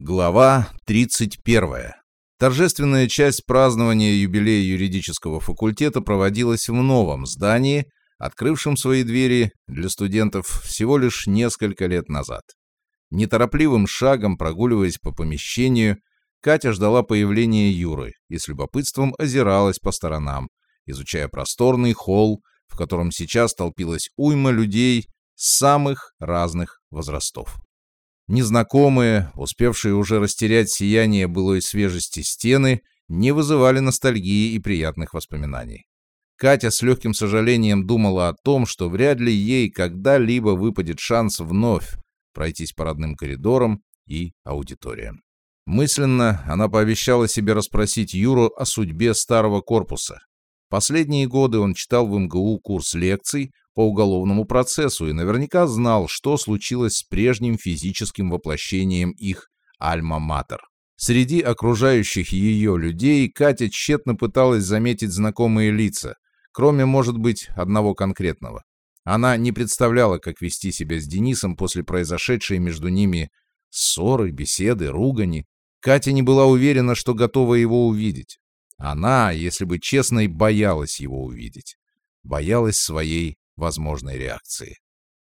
Глава 31. Торжественная часть празднования юбилея юридического факультета проводилась в новом здании, открывшем свои двери для студентов всего лишь несколько лет назад. Неторопливым шагом прогуливаясь по помещению, Катя ждала появления Юры и с любопытством озиралась по сторонам, изучая просторный холл, в котором сейчас толпилась уйма людей самых разных возрастов. Незнакомые, успевшие уже растерять сияние былой свежести стены, не вызывали ностальгии и приятных воспоминаний. Катя с легким сожалением думала о том, что вряд ли ей когда-либо выпадет шанс вновь пройтись по родным коридорам и аудиториям. Мысленно она пообещала себе расспросить Юру о судьбе старого корпуса. Последние годы он читал в МГУ курс лекций по уголовному процессу и наверняка знал, что случилось с прежним физическим воплощением их «Альма-Матер». Среди окружающих ее людей Катя тщетно пыталась заметить знакомые лица, кроме, может быть, одного конкретного. Она не представляла, как вести себя с Денисом после произошедшей между ними ссоры, беседы, ругани. Катя не была уверена, что готова его увидеть. Она, если бы честно, и боялась его увидеть. Боялась своей возможной реакции.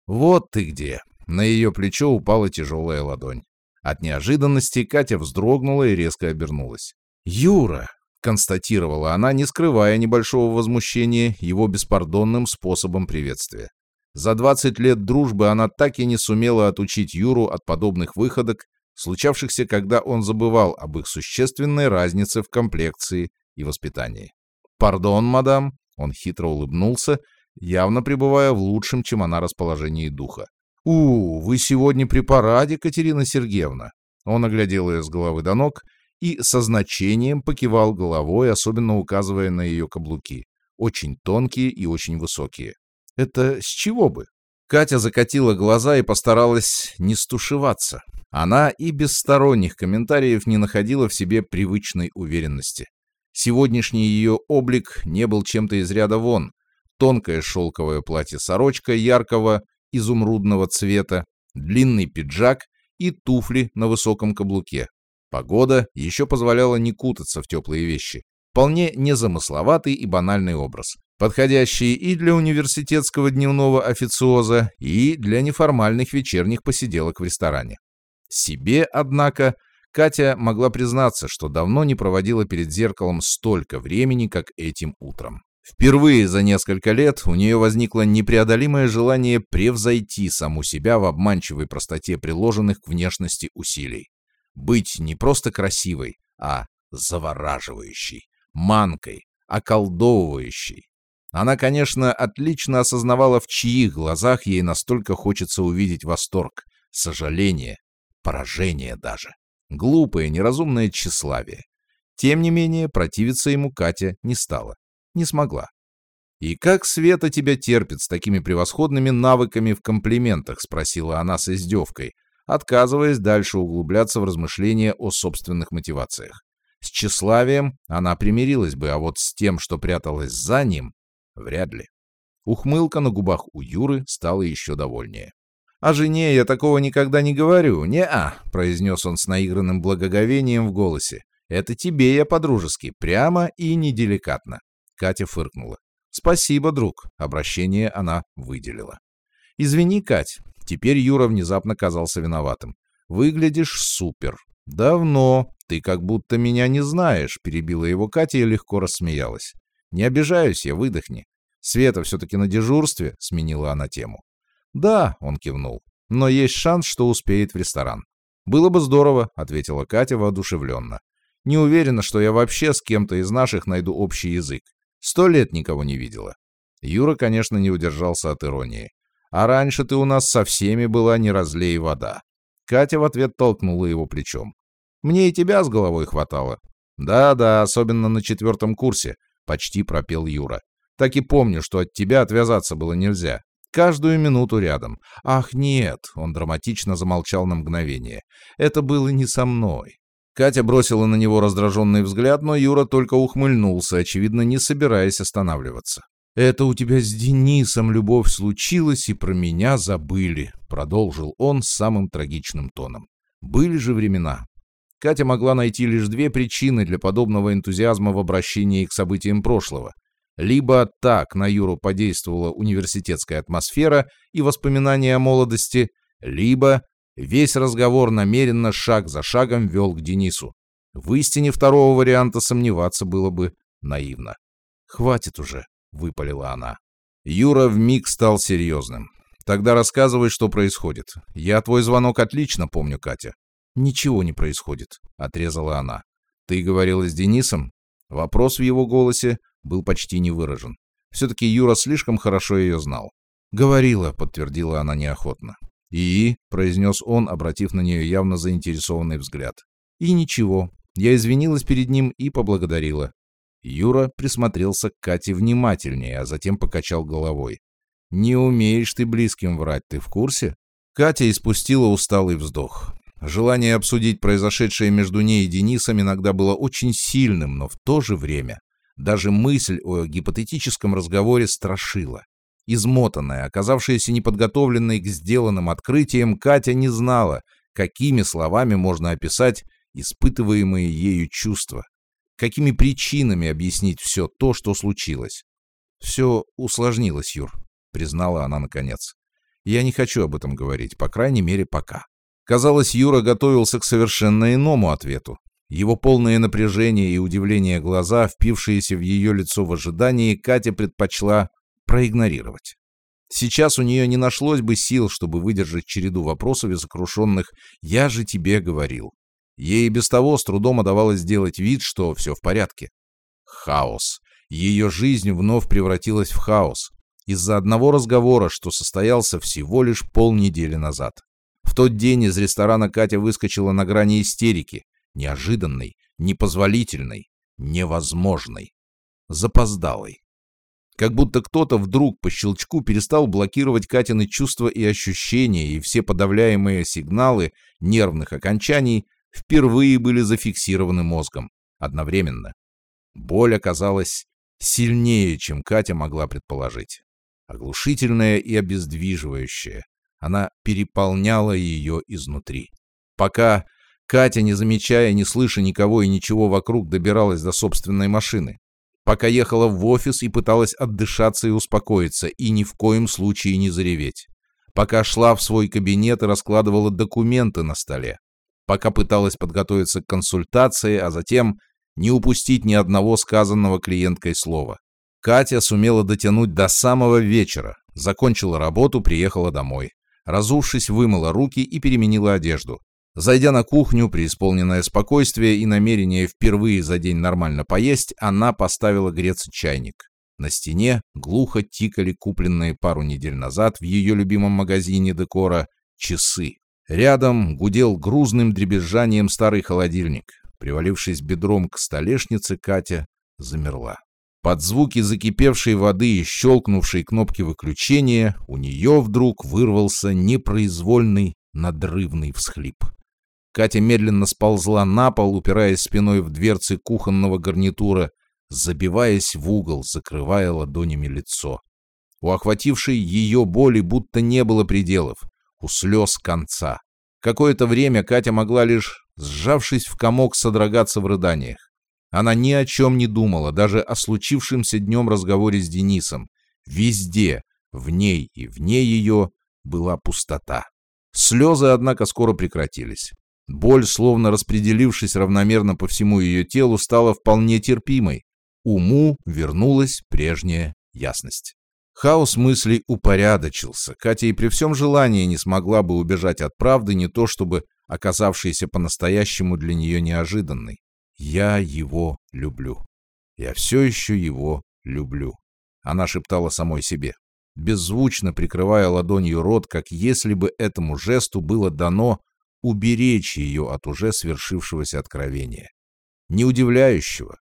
«Вот ты где!» На ее плечо упала тяжелая ладонь. От неожиданности Катя вздрогнула и резко обернулась. «Юра!» — констатировала она, не скрывая небольшого возмущения его беспардонным способом приветствия. За 20 лет дружбы она так и не сумела отучить Юру от подобных выходок, случавшихся, когда он забывал об их существенной разнице в комплекции и воспитании. «Пардон, мадам», — он хитро улыбнулся явно пребывая в лучшем, чем она, расположении духа. «У, вы сегодня при параде, Катерина Сергеевна!» Он оглядел ее с головы до ног и со значением покивал головой, особенно указывая на ее каблуки. Очень тонкие и очень высокие. «Это с чего бы?» Катя закатила глаза и постаралась не стушеваться. Она и без сторонних комментариев не находила в себе привычной уверенности. Сегодняшний ее облик не был чем-то из ряда вон, тонкое шелковое платье-сорочка яркого изумрудного цвета, длинный пиджак и туфли на высоком каблуке. Погода еще позволяла не кутаться в теплые вещи. Вполне незамысловатый и банальный образ, подходящий и для университетского дневного официоза, и для неформальных вечерних посиделок в ресторане. Себе, однако, Катя могла признаться, что давно не проводила перед зеркалом столько времени, как этим утром. Впервые за несколько лет у нее возникло непреодолимое желание превзойти саму себя в обманчивой простоте приложенных к внешности усилий. Быть не просто красивой, а завораживающей, манкой, околдовывающей. Она, конечно, отлично осознавала, в чьих глазах ей настолько хочется увидеть восторг, сожаление, поражение даже. Глупое, неразумное тщеславие. Тем не менее, противиться ему Катя не стала не смогла. «И как Света тебя терпит с такими превосходными навыками в комплиментах?» — спросила она с издевкой, отказываясь дальше углубляться в размышления о собственных мотивациях. С тщеславием она примирилась бы, а вот с тем, что пряталась за ним, вряд ли. Ухмылка на губах у Юры стала еще довольнее. «О жене я такого никогда не говорю, не-а», — произнес он с наигранным благоговением в голосе. «Это тебе я по-дружески, прямо и неделикатно». Катя фыркнула. «Спасибо, друг», — обращение она выделила. «Извини, Кать». Теперь Юра внезапно казался виноватым. «Выглядишь супер. Давно. Ты как будто меня не знаешь», — перебила его Катя и легко рассмеялась. «Не обижаюсь я, выдохни. Света все-таки на дежурстве», — сменила она тему. «Да», — он кивнул, — «но есть шанс, что успеет в ресторан». «Было бы здорово», — ответила Катя воодушевленно. «Не уверена, что я вообще с кем-то из наших найду общий язык. Сто лет никого не видела. Юра, конечно, не удержался от иронии. А раньше ты у нас со всеми была не разлей вода. Катя в ответ толкнула его плечом. Мне и тебя с головой хватало. Да-да, особенно на четвертом курсе, почти пропел Юра. Так и помню, что от тебя отвязаться было нельзя. Каждую минуту рядом. Ах, нет, он драматично замолчал на мгновение. Это было не со мной. Катя бросила на него раздраженный взгляд, но Юра только ухмыльнулся, очевидно, не собираясь останавливаться. «Это у тебя с Денисом любовь случилась, и про меня забыли», — продолжил он самым трагичным тоном. «Были же времена. Катя могла найти лишь две причины для подобного энтузиазма в обращении к событиям прошлого. Либо так на Юру подействовала университетская атмосфера и воспоминания о молодости, либо весь разговор намеренно шаг за шагом вел к Денису. В истине второго варианта сомневаться было бы наивно. «Хватит уже», — выпалила она. Юра вмиг стал серьезным. «Тогда рассказывай, что происходит. Я твой звонок отлично помню, Катя». «Ничего не происходит», — отрезала она. «Ты говорила с Денисом?» Вопрос в его голосе был почти не выражен. Все-таки Юра слишком хорошо ее знал. «Говорила», — подтвердила она неохотно. «И?» — произнес он, обратив на нее явно заинтересованный взгляд. «И ничего. Я извинилась перед ним и поблагодарила. Юра присмотрелся к Кате внимательнее, а затем покачал головой. «Не умеешь ты близким врать, ты в курсе?» Катя испустила усталый вздох. Желание обсудить произошедшее между ней и Денисом иногда было очень сильным, но в то же время даже мысль о гипотетическом разговоре страшила. Измотанная, оказавшаяся неподготовленной к сделанным открытиям, Катя не знала, какими словами можно описать испытываемые ею чувства. Какими причинами объяснить все то, что случилось? Все усложнилось, Юр, признала она наконец. Я не хочу об этом говорить, по крайней мере, пока. Казалось, Юра готовился к совершенно иному ответу. Его полное напряжение и удивление глаза, впившиеся в ее лицо в ожидании, Катя предпочла проигнорировать. Сейчас у нее не нашлось бы сил, чтобы выдержать череду вопросов и сокрушенных «я же тебе говорил». Ей без того с трудом удавалось сделать вид, что все в порядке. Хаос. Ее жизнь вновь превратилась в хаос. Из-за одного разговора, что состоялся всего лишь полнедели назад. В тот день из ресторана Катя выскочила на грани истерики. Неожиданной, непозволительной, невозможной. Запоздалой. Как будто кто-то вдруг по щелчку перестал блокировать Катины чувства и ощущения, и все подавляемые сигналы нервных окончаний впервые были зафиксированы мозгом одновременно. Боль оказалась сильнее, чем Катя могла предположить. Оглушительная и обездвиживающая. Она переполняла ее изнутри. Пока Катя, не замечая, не слыша никого и ничего вокруг, добиралась до собственной машины. Пока ехала в офис и пыталась отдышаться и успокоиться, и ни в коем случае не зареветь. Пока шла в свой кабинет и раскладывала документы на столе пока пыталась подготовиться к консультации, а затем не упустить ни одного сказанного клиенткой слова. Катя сумела дотянуть до самого вечера, закончила работу, приехала домой. Разувшись, вымыла руки и переменила одежду. Зайдя на кухню, преисполненное спокойствие и намерение впервые за день нормально поесть, она поставила греться чайник. На стене глухо тикали купленные пару недель назад в ее любимом магазине декора часы. Рядом гудел грузным дребезжанием старый холодильник. Привалившись бедром к столешнице, Катя замерла. Под звуки закипевшей воды и щелкнувшей кнопки выключения у нее вдруг вырвался непроизвольный надрывный всхлип. Катя медленно сползла на пол, упираясь спиной в дверцы кухонного гарнитура, забиваясь в угол, закрывая ладонями лицо. У охватившей ее боли будто не было пределов у слез конца. Какое-то время Катя могла лишь, сжавшись в комок, содрогаться в рыданиях. Она ни о чем не думала, даже о случившемся днем разговоре с Денисом. Везде, в ней и вне ее, была пустота. Слезы, однако, скоро прекратились. Боль, словно распределившись равномерно по всему ее телу, стала вполне терпимой. Уму вернулась прежняя ясность. Хаос мыслей упорядочился. Катя и при всем желании не смогла бы убежать от правды, не то чтобы оказавшейся по-настоящему для нее неожиданной. «Я его люблю. Я все еще его люблю», — она шептала самой себе, беззвучно прикрывая ладонью рот, как если бы этому жесту было дано уберечь ее от уже свершившегося откровения. Не удивляющего,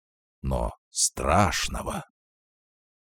но страшного.